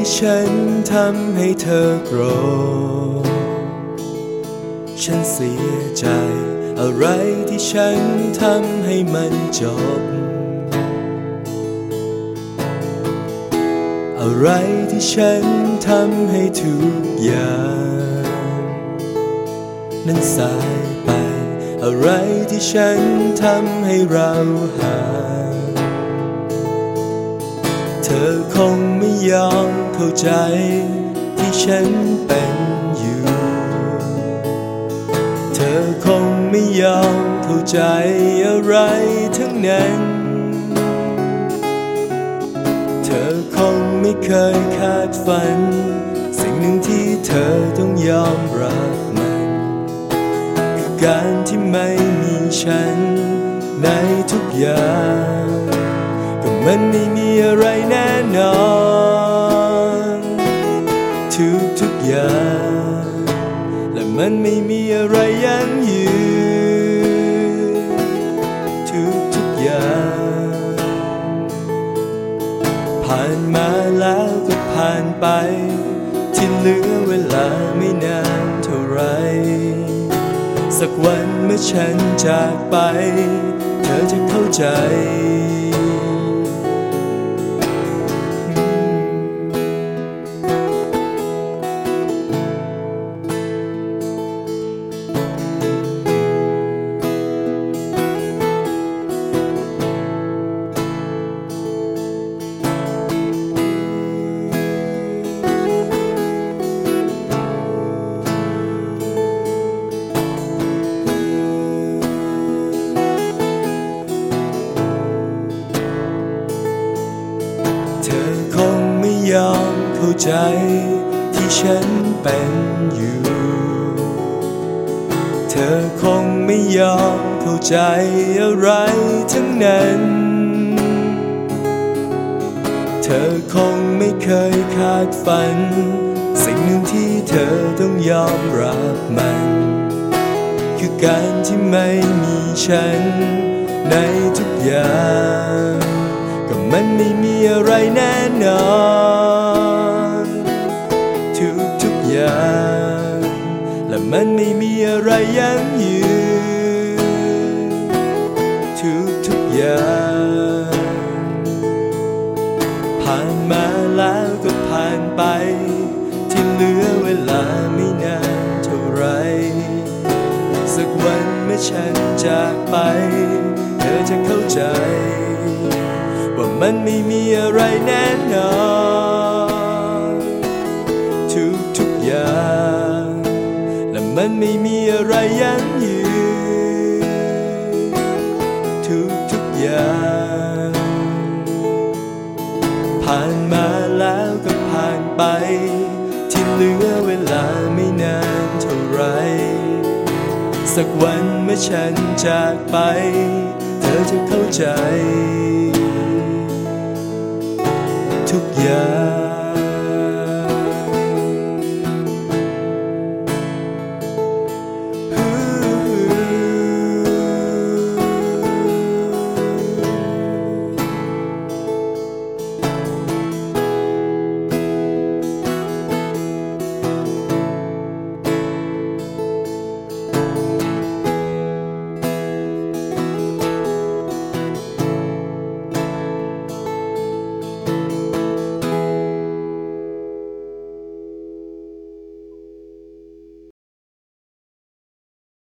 ที่ฉันทำให้เธอโกรธ ฉันเสียใจ อะไรที่ฉันทำให้มันจบ อะไรที่ฉันทำให้ทุกอย่าง นั้นสายไป อะไรที่ฉันทำให้เราหางเธอคงไม่ยอมเข้าใจที่ฉันเป็นอยู่ เธอคงไม่ยอมเข้าใจอะไรทั้งนั้น เธอคงไม่เคยคาดฝัน สิ่งหนึ่งที่เธอต้องยอมรับมันคือการที่ไม่มีฉันในทุกอย่าง มันไม่มีอะไรแน่นอน ทุกทุกอย่าง และมันไม่มีอะไรยั่งยืนทุกทุกอย่าง ผ่านมาแล้วก็ผ่านไป ที่เหลือเวลาไม่นานเท่าไร สักวันเมื่อฉันจากไป เธอจะเข้าใจ เข้าใจที่ฉันเป็นอยู่ เธอคงไม่ยอมเข้าใจอะไรทั้งนั้น เธอคงไม่เคยคาดฝัน สิ่งหนึ่งที่เธอต้องยอมรับมัน คือการที่ไม่มีฉันในทุกอย่าง ก็มันไม่มีอะไรแน่นอน ทุกทุกอย่างผ่านมาแล้วก็ผ่านไป ที่เหลือเวลาไม่นานเท่าไร สักวันเมื่อฉันจากไป เธอจะเข้าใจ ว่ามันไม่มีอะไรแน่นอนทุกทุกอย่าง และมันไม่มีอะไรยั่งยืน อย่างผ่านมาแล้วก็ผ่านไป ที่เหลือเวลาไม่นานเท่าไร สักวันเมื่อฉันจากไป เธอจะเข้าใจ ทุกอย่าง